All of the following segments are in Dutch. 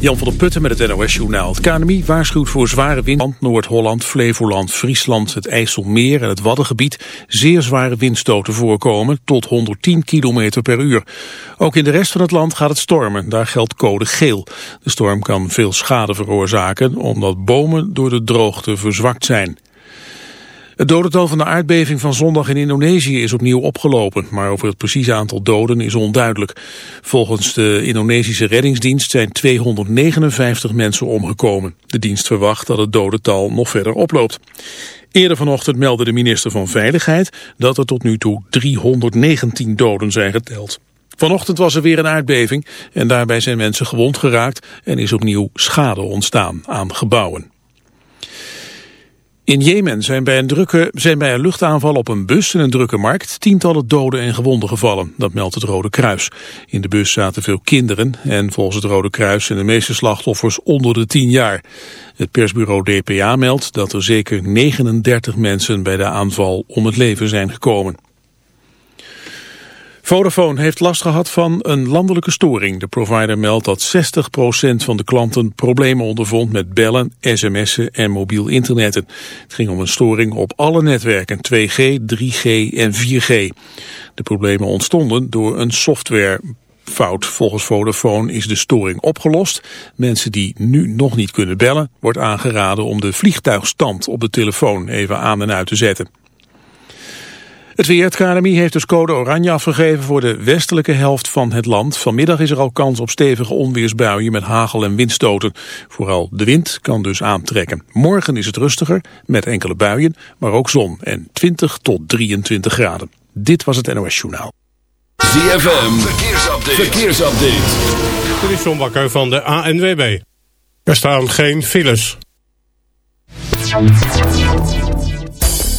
Jan van der Putten met het NOS-journaal. Het KNMI waarschuwt voor zware wind. Noord-Holland, Flevoland, Friesland, het IJsselmeer en het Waddengebied zeer zware windstoten voorkomen tot 110 km per uur. Ook in de rest van het land gaat het stormen. Daar geldt code geel. De storm kan veel schade veroorzaken omdat bomen door de droogte verzwakt zijn. Het dodental van de aardbeving van zondag in Indonesië is opnieuw opgelopen, maar over het precieze aantal doden is onduidelijk. Volgens de Indonesische reddingsdienst zijn 259 mensen omgekomen. De dienst verwacht dat het dodental nog verder oploopt. Eerder vanochtend meldde de minister van Veiligheid dat er tot nu toe 319 doden zijn geteld. Vanochtend was er weer een aardbeving en daarbij zijn mensen gewond geraakt en is opnieuw schade ontstaan aan gebouwen. In Jemen zijn bij, een drukke, zijn bij een luchtaanval op een bus in een drukke markt tientallen doden en gewonden gevallen. Dat meldt het Rode Kruis. In de bus zaten veel kinderen en volgens het Rode Kruis zijn de meeste slachtoffers onder de 10 jaar. Het persbureau DPA meldt dat er zeker 39 mensen bij de aanval om het leven zijn gekomen. Vodafone heeft last gehad van een landelijke storing. De provider meldt dat 60% van de klanten problemen ondervond met bellen, sms'en en mobiel internetten. Het ging om een storing op alle netwerken 2G, 3G en 4G. De problemen ontstonden door een softwarefout. Volgens Vodafone is de storing opgelost. Mensen die nu nog niet kunnen bellen, wordt aangeraden om de vliegtuigstand op de telefoon even aan en uit te zetten. Het weer, het KNMI heeft dus code oranje afgegeven voor de westelijke helft van het land. Vanmiddag is er al kans op stevige onweersbuien met hagel en windstoten. Vooral de wind kan dus aantrekken. Morgen is het rustiger met enkele buien, maar ook zon en 20 tot 23 graden. Dit was het NOS Journaal. ZFM, verkeersupdate. verkeersupdate. Dit is John Bakker van de ANWB. Er staan geen files.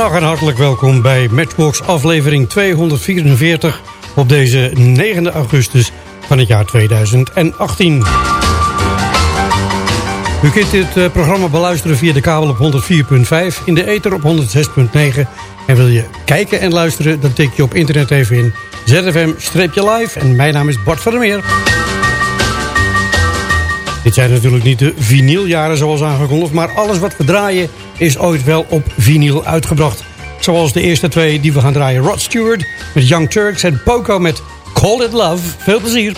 En hartelijk welkom bij Matchbox aflevering 244 op deze 9 augustus van het jaar 2018. U kunt dit eh, programma beluisteren via de kabel op 104.5, in de ether op 106.9. En wil je kijken en luisteren, dan tik je op internet even in ZFM-live. En mijn naam is Bart van der Meer. Dit zijn natuurlijk niet de vinyljaren zoals aangekondigd... maar alles wat we draaien is ooit wel op vinyl uitgebracht. Zoals de eerste twee die we gaan draaien. Rod Stewart met Young Turks en Poco met Call It Love. Veel plezier.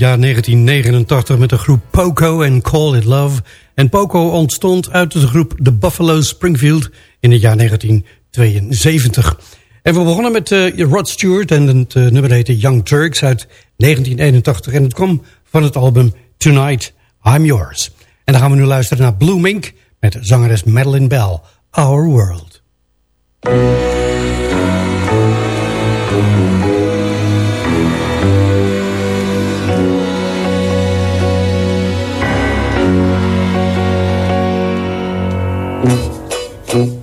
jaar 1989 met de groep Poco en Call It Love. En Poco ontstond uit de groep The Buffalo Springfield in het jaar 1972. En we begonnen met eh, Rod Stewart en het uh, nummer heette Young Turks uit 1981. En het kwam van het album Tonight I'm Yours. En dan gaan we nu luisteren naar Blue Mink met zangeres Madeline Bell, Our World. Mm-hmm.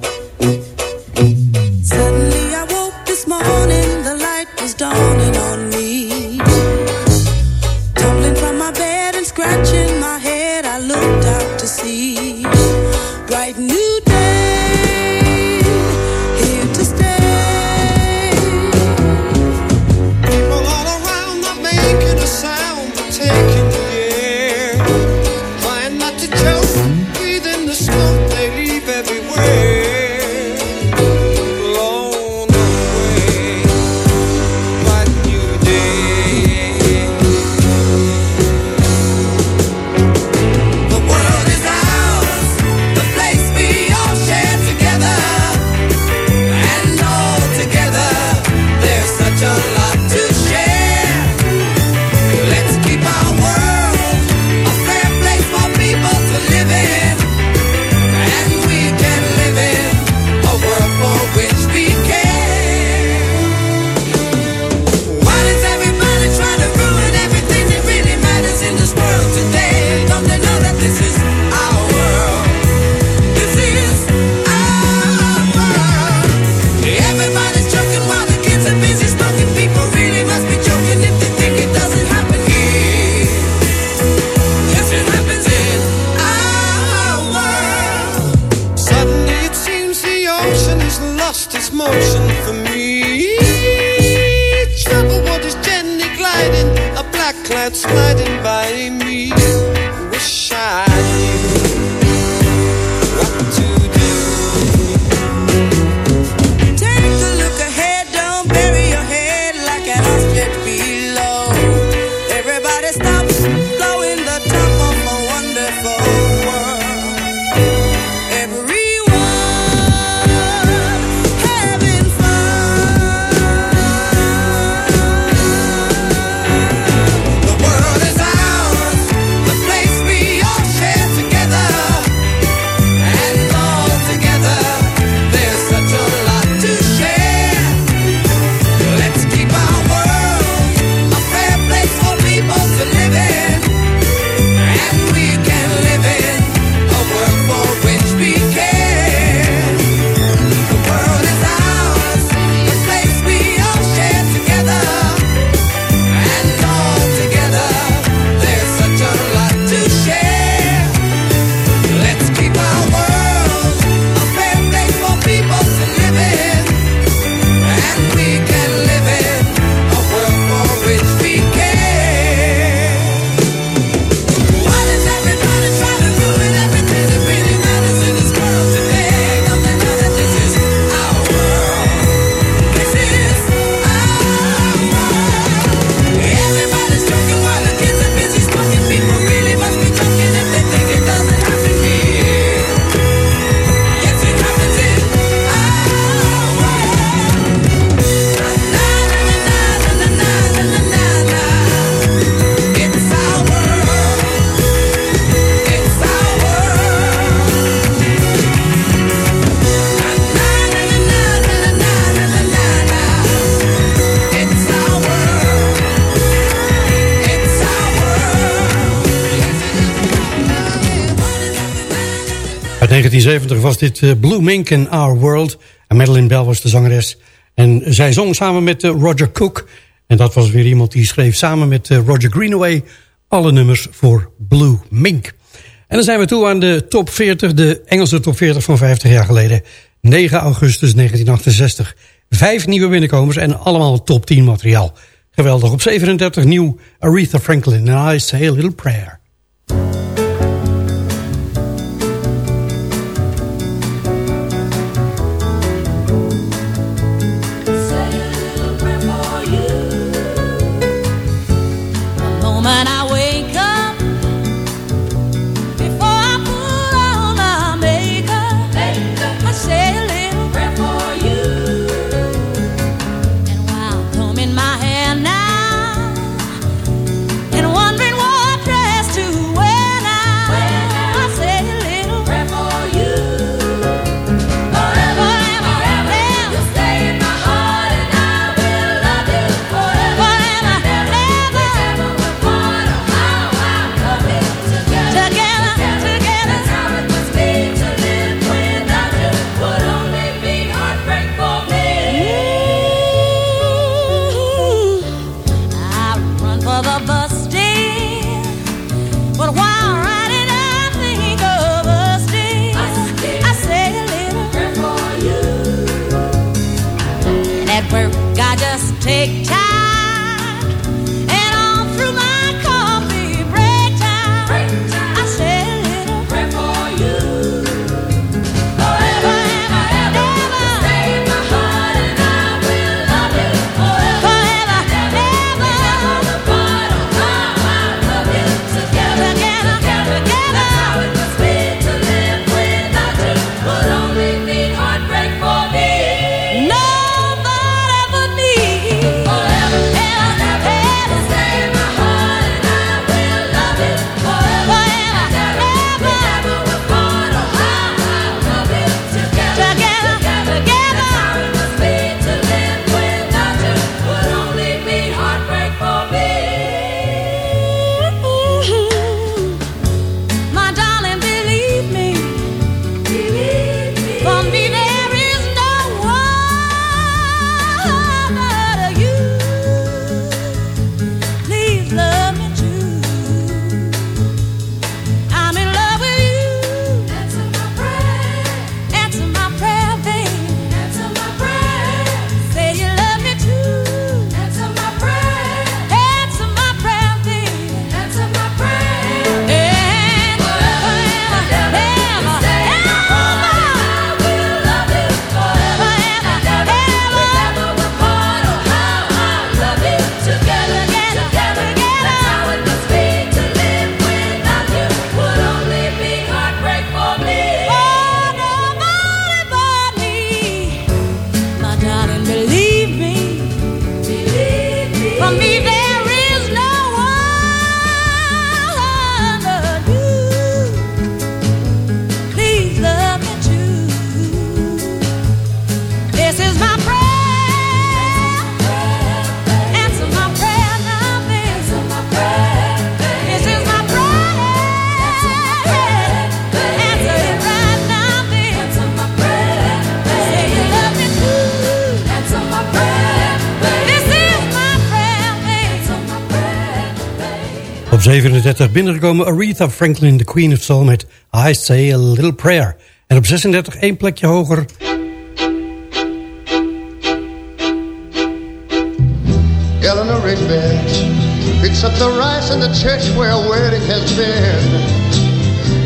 was dit eh, Blue Mink in Our World. En Madeline Bell was de zangeres. En zij zong samen met eh, Roger Cook. En dat was weer iemand die schreef samen met eh, Roger Greenaway... alle nummers voor Blue Mink. En dan zijn we toe aan de top 40, de Engelse top 40 van 50 jaar geleden. 9 augustus 1968. Vijf nieuwe binnenkomers en allemaal top 10 materiaal. Geweldig. Op 37 nieuw Aretha Franklin. And I say a little prayer. 37 binnengekomen Aretha Franklin, The Queen of Soul met I Say A Little Prayer. En op 36 één plekje hoger... Eleanor Rigby picks up the rice in the church where a wedding has been.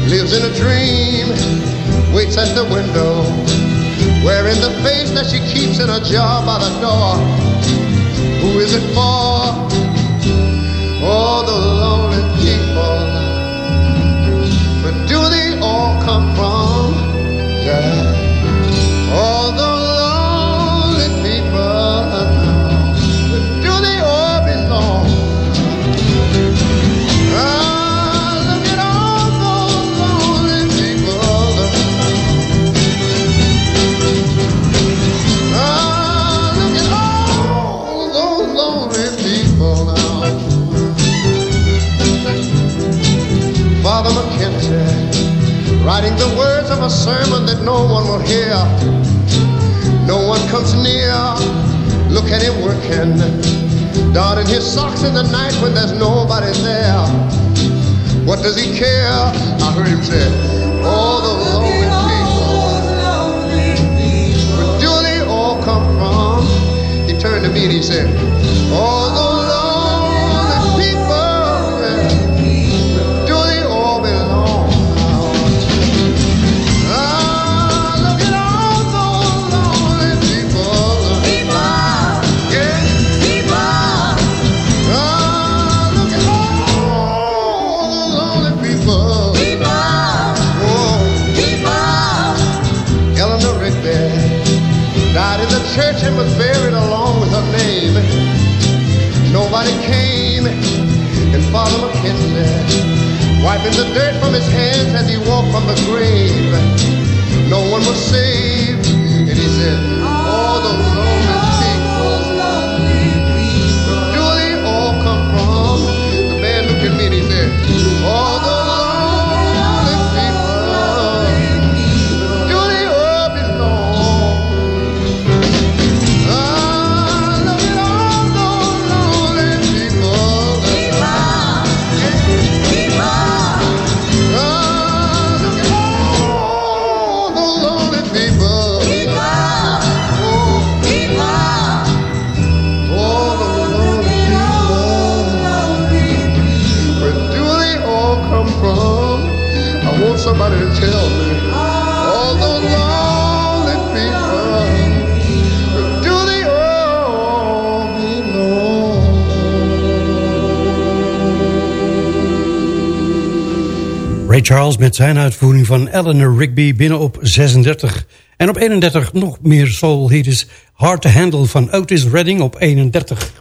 Lives in a dream, waits at the window, wearing the face that she keeps in a jar by the door. Who is it for? all the lonely people. But do they all come from? Yeah. Socks in the night when there's nobody there. What does he care? I heard him say, "Oh, the McKinley wiping the dirt from his hands as he walked from the grave. No one was saved, and he said, "All the lonely people." Do they all come from? The man looked at me he said, All the To tell me. All the lonely do they all belong? Ray Charles met zijn uitvoering van Eleanor Rigby binnen op 36. En op 31 nog meer soul hits. Hard to Handle van Otis Redding op 31.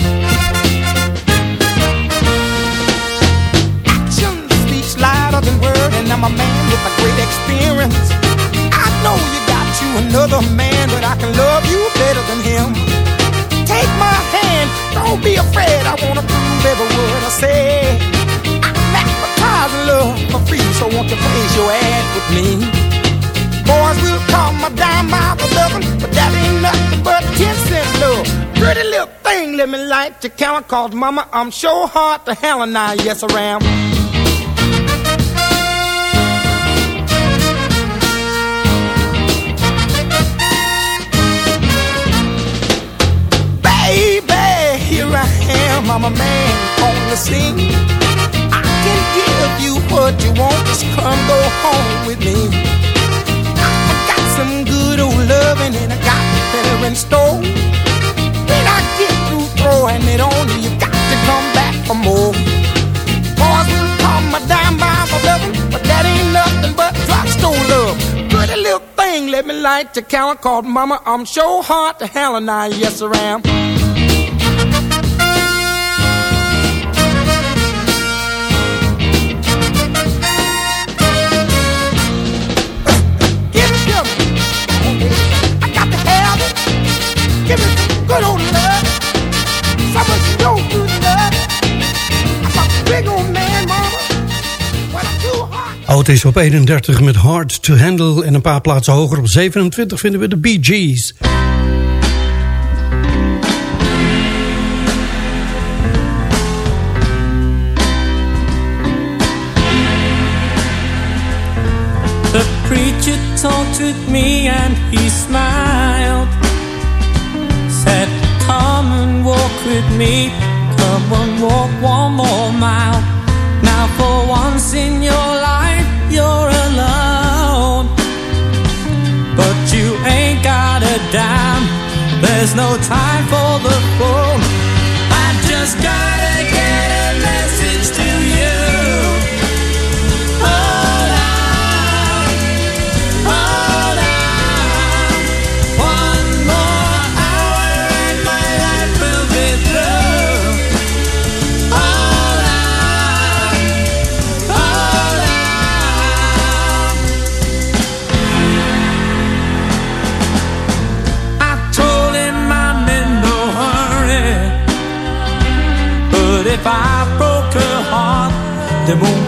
Word, and I'm a man with a great experience. I know you got you another man, but I can love you better than him. Take my hand, don't be afraid. I wanna prove every word I say. I'm advertising love for free, so won't you place your ad with me? Boys will call my dime the dozen, but that ain't nothing but ten cent love. Pretty little thing, let me light your count, cause mama, I'm sure hard to hell and I yes around. Baby, me light your count, called mama, I'm so hard to hell and I yes around. Give it to me. I got to have it. Give me good old love. Some of you hot. Otis op 31 met Hard to Handle. En een paar plaatsen hoger op 27 vinden we de Bee Gees. The preacher with me and he smiled. Said, Come and walk with me. Come and walk one more mile. Now, for once in your life, Damn, There's no time for the fool. I just got. de bons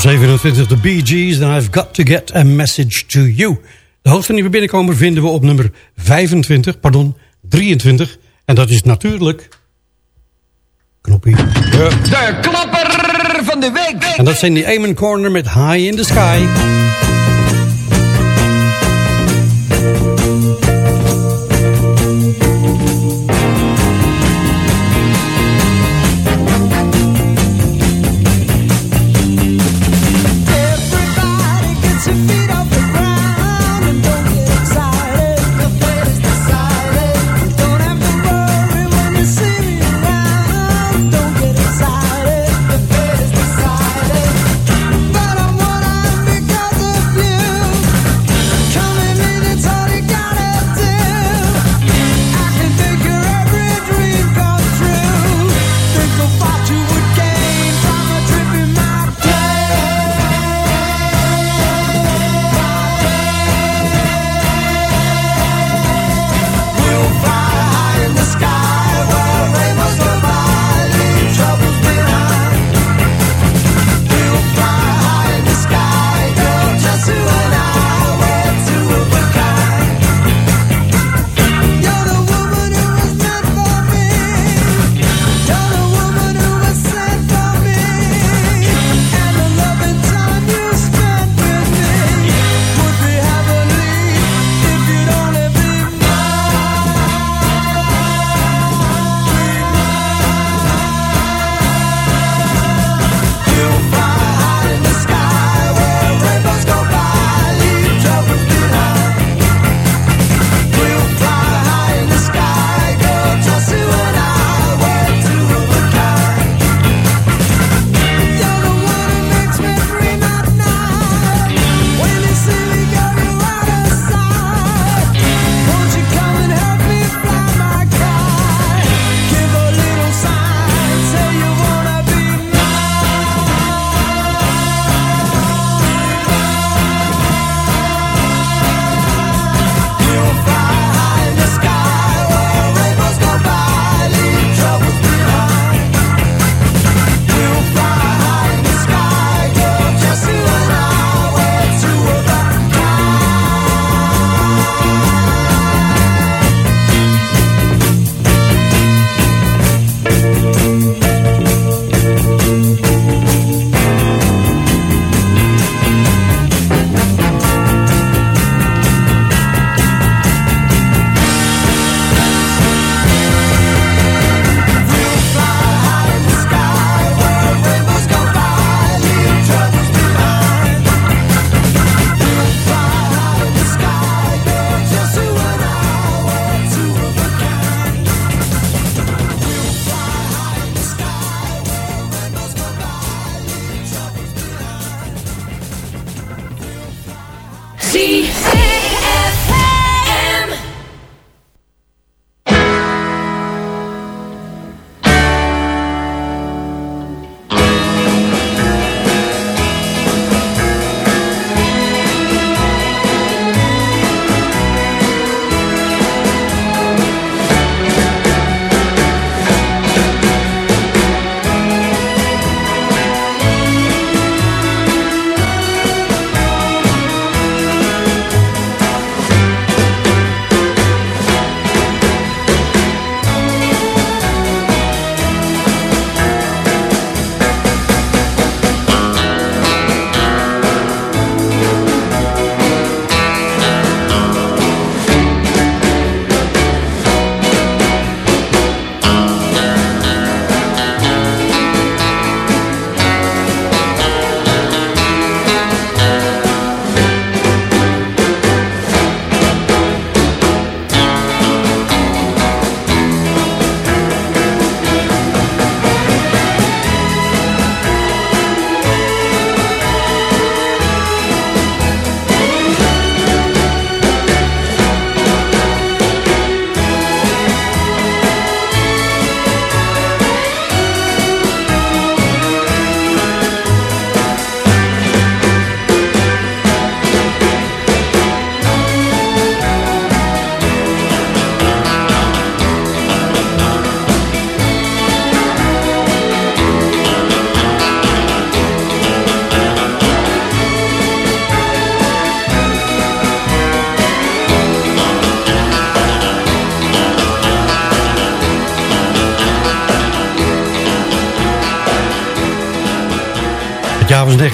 27 de Bee Gees, dan I've Got To Get A Message To You. De hoogste nieuwe binnenkomer vinden we op nummer 25, pardon, 23. En dat is natuurlijk... Knoppie. De, de klapper van de week. En dat zijn die Eamon Corner met High in the Sky.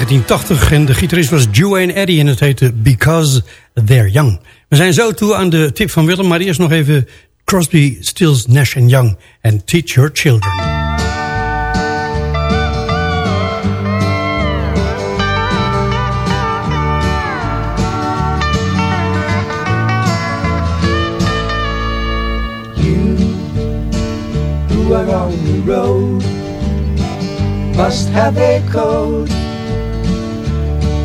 1980 en de gitarist was Joanne Eddy en het heette Because They're Young. We zijn zo toe aan de tip van Willem, maar eerst nog even Crosby, Stills, Nash Young en Teach Your Children. who are on the road must have a code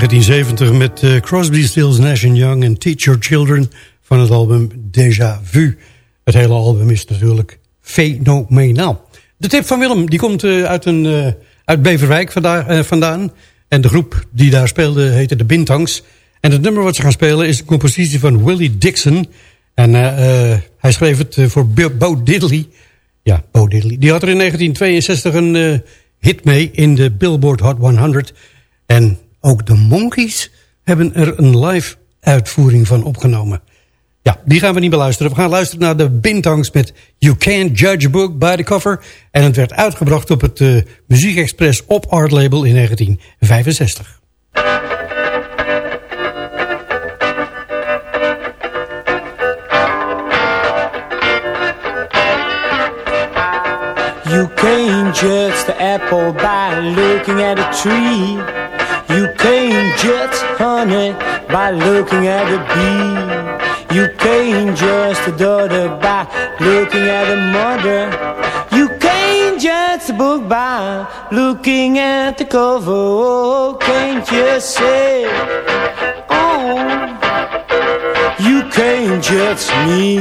1970 met eh, Crosby, Stills, Nash Young en Teach Your Children van het album Déjà Vu. Het hele album is natuurlijk fenomenaal. De tip van Willem die komt eh, uit, een, eh, uit Beverwijk vanda- eh, vandaan. En de groep die daar speelde heette de Bintangs. En het nummer wat ze gaan spelen is een compositie van Willie Dixon. En hij schreef het voor Bo Diddley. Ja, Bo Diddley. Die had er in 1962 een hit mee in de Billboard Hot 100. En ook de Monkees hebben er een live uitvoering van opgenomen. Ja, die gaan we niet beluisteren. We gaan luisteren naar de Bintangs met You Can't Judge a Book by the Cover. En het werd uitgebracht op het uh, Muziek Express op Art Label in 1965. You can't judge the apple by looking at a tree. Honey by looking at a bee. You can't judge the daughter by looking at the mother. You can't judge the book by looking at the cover. Oh, can't you say, oh, you can't judge me.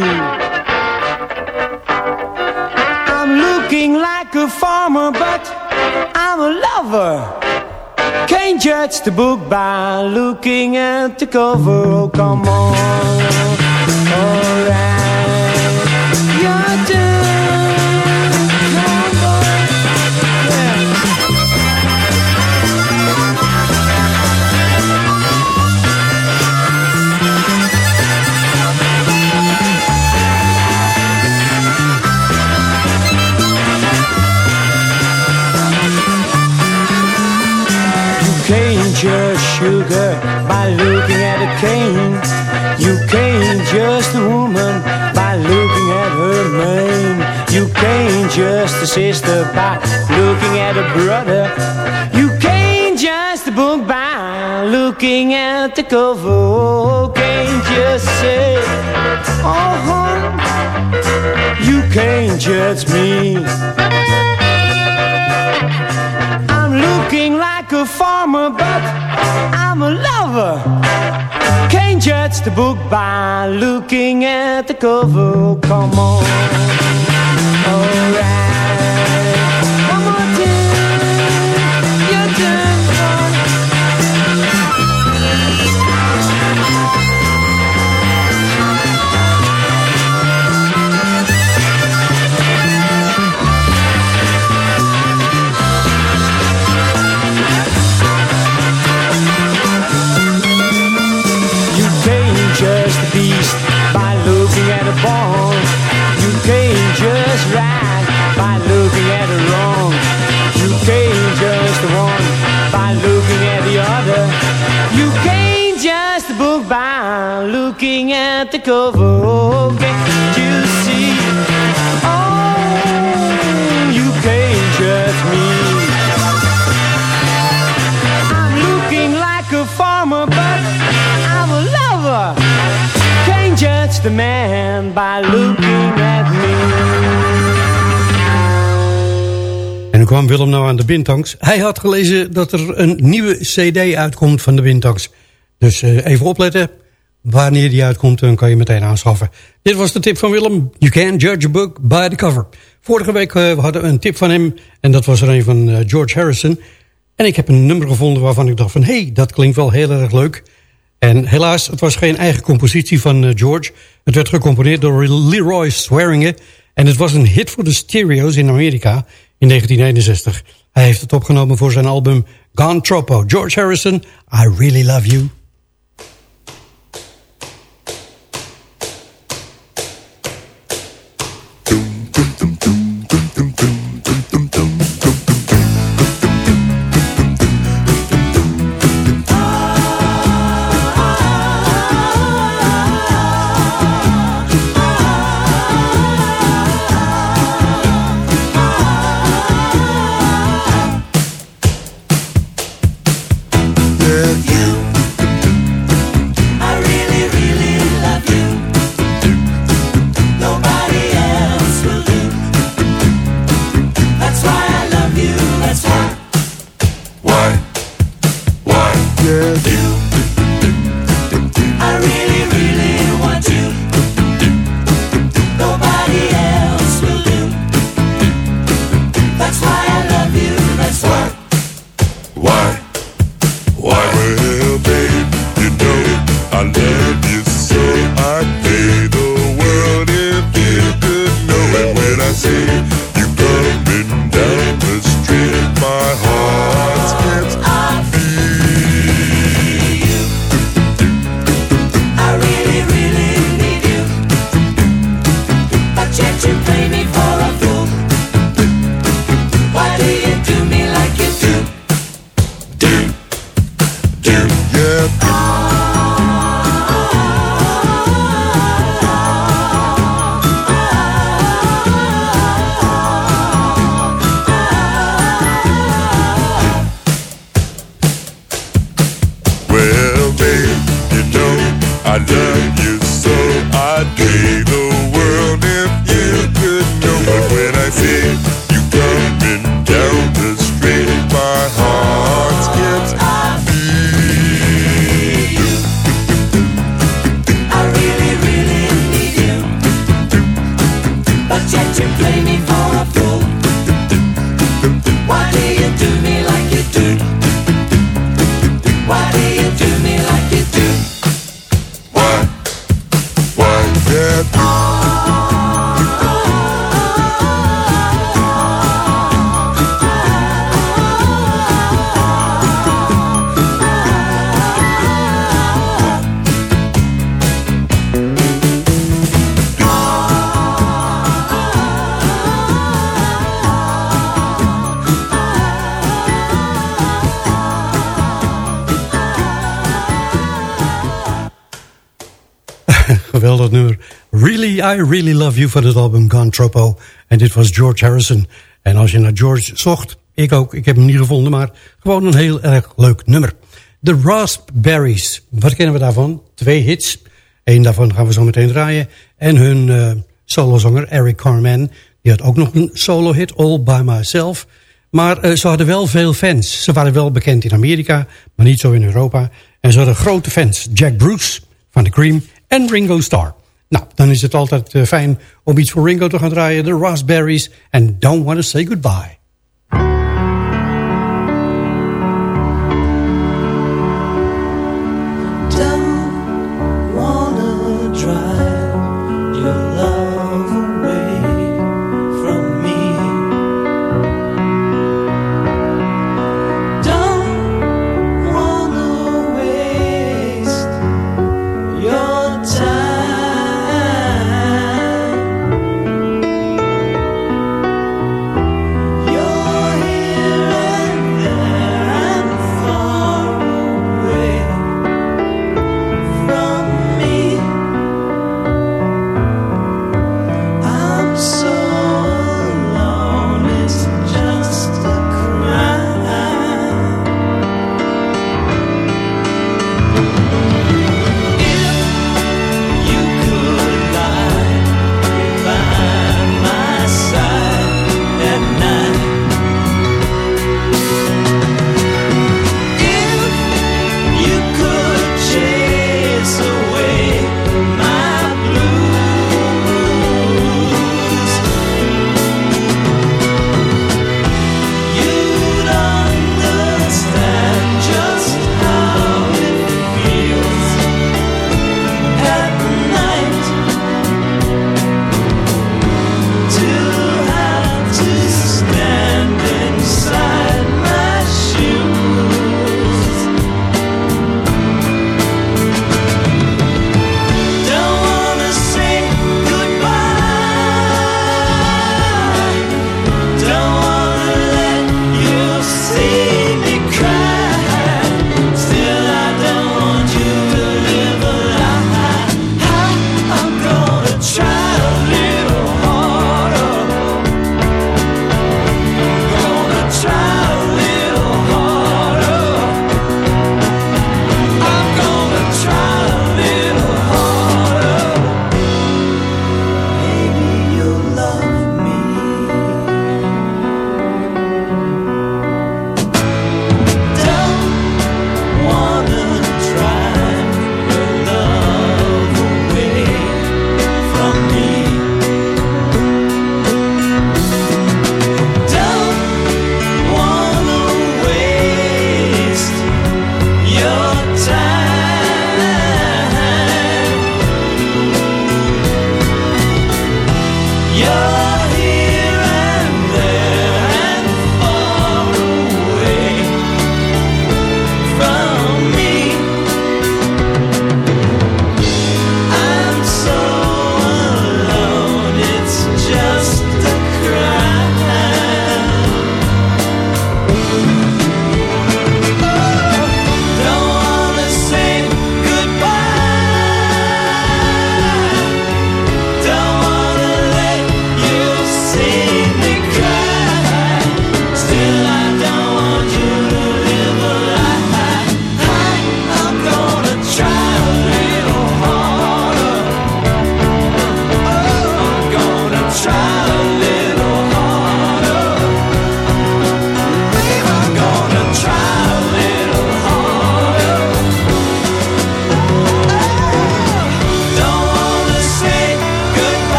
I'm looking like a farmer, but I'm a lover. Can't judge the book by looking at the cover. Oh, come on. Alright. Can't just a sister by looking at a brother. You can't just book by looking at the cover. Can't just say, oh, you can't judge me. I'm looking like a farmer, but I'm a lover. Can't judge the book by looking at the cover. Come on. Alright. Willem nou aan de Bintangs. Hij had gelezen dat er een nieuwe cd uitkomt van de Bintangs. Dus eh, even opletten. Wanneer die uitkomt, dan kan je meteen aanschaffen. Dit was de tip van Willem. You can't judge a book by the cover. Vorige week eh, hadden we een tip van hem. En dat was er een van eh, George Harrison. En ik heb een nummer gevonden waarvan ik dacht van... hé, hey, dat klinkt wel heel erg leuk. En helaas, het was geen eigen compositie van George. Het werd gecomponeerd door Leroy Swearingen. En het was een hit voor de stereo's in Amerika in 1961. Hij heeft het opgenomen voor zijn album Gone Troppo. George Harrison, I Really Love You. Girl, you dat nummer Really, I Really Love You van het album Gone Tropo. En dit was George Harrison. En als je naar George zocht, ik ook, ik heb hem niet gevonden, maar gewoon een heel erg leuk nummer. The Raspberries, wat kennen we daarvan? Twee hits. Eén daarvan gaan we zo meteen draaien. En hun uh, solozanger Eric Carman, die had ook nog een solo hit, All By Myself. Maar uh, ze hadden wel veel fans. Ze waren wel bekend in Amerika, maar niet zo in Europa. En ze hadden grote fans. Jack Bruce van The Cream en Ringo Starr. Nou, dan is het altijd uh, fijn om iets voor Ringo te gaan draaien. The Raspberries en Don't Wanna Say Goodbye.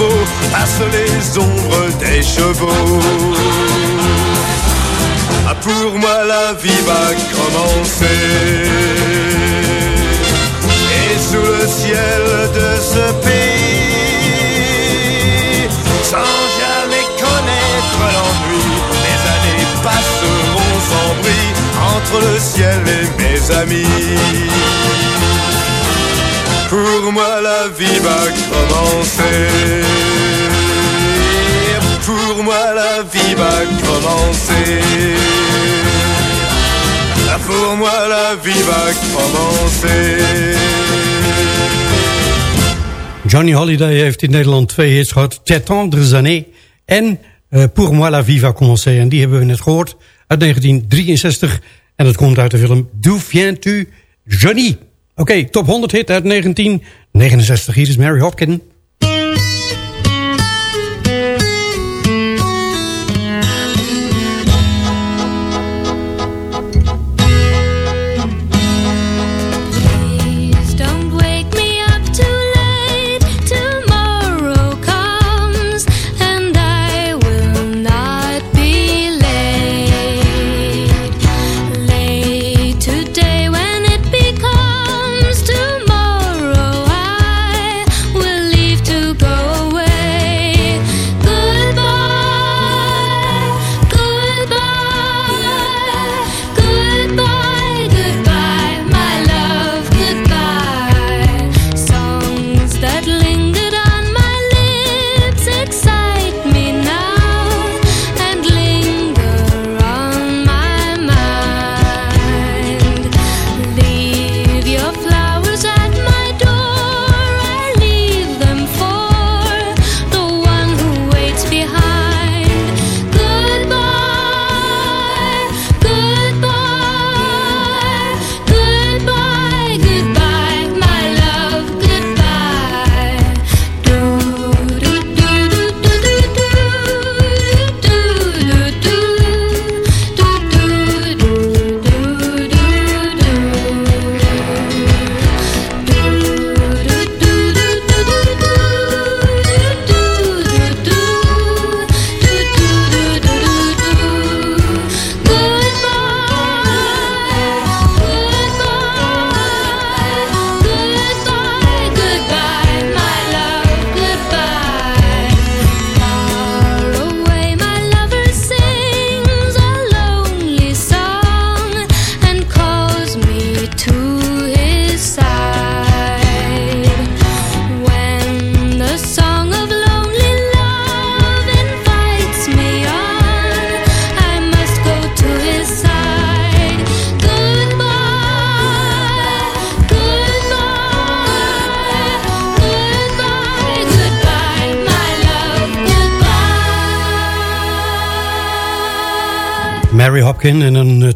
Un troupeau Passent les ombres des chevaux. Ah, Pour moi la vie va commencer. Et sous le ciel de ce pays Sans jamais connaître l'ennui Mes années passeront sans bruit Entre le ciel et mes amis Pour moi la vie va commencer Pour moi la vie va commencer Pour moi la vie va commencer Johnny Holiday heeft in Nederland twee hits gehad. Tes tendres années en eh, Pour moi la vie va commencer. En die hebben we net gehoord uit 1963. En dat komt uit de film D'où viens-tu Johnny? Oké, top 100 hit uit 1969. Hier is Mary Hopkin.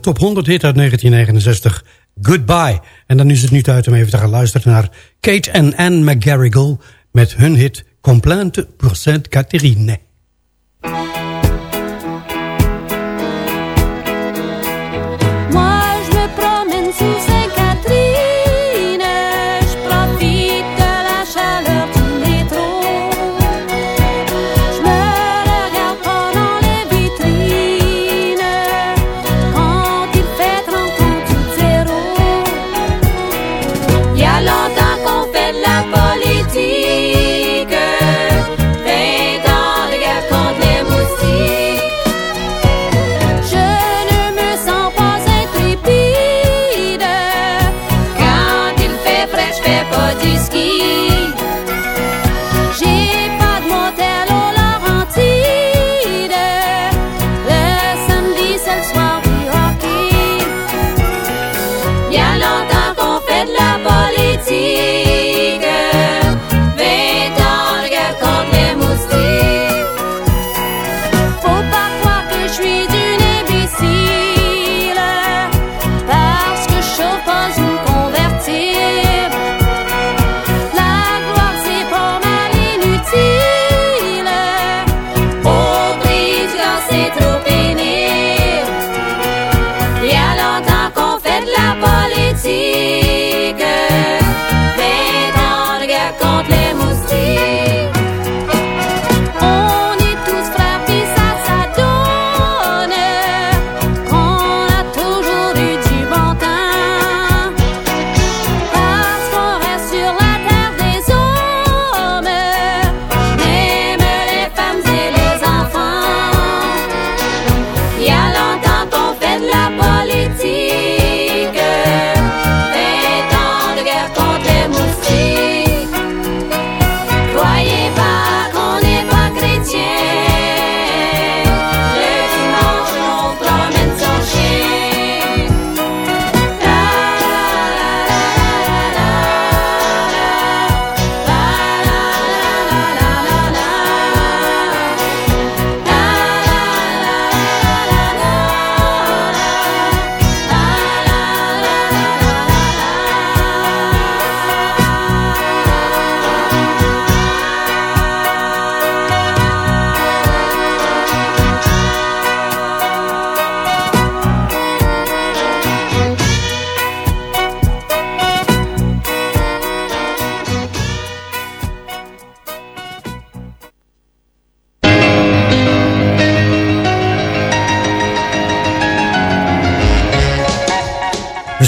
Top 100 hit uit 1969. Goodbye. En dan is het nu tijd om even te gaan luisteren naar Kate en Anne McGarrigle... met hun hit Complainte pour Sainte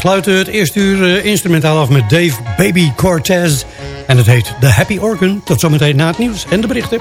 sluiten het eerste uur eh, instrumentaal af met Dave Baby Cortez. En het heet The Happy Organ. Tot zometeen na het nieuws en de berichten.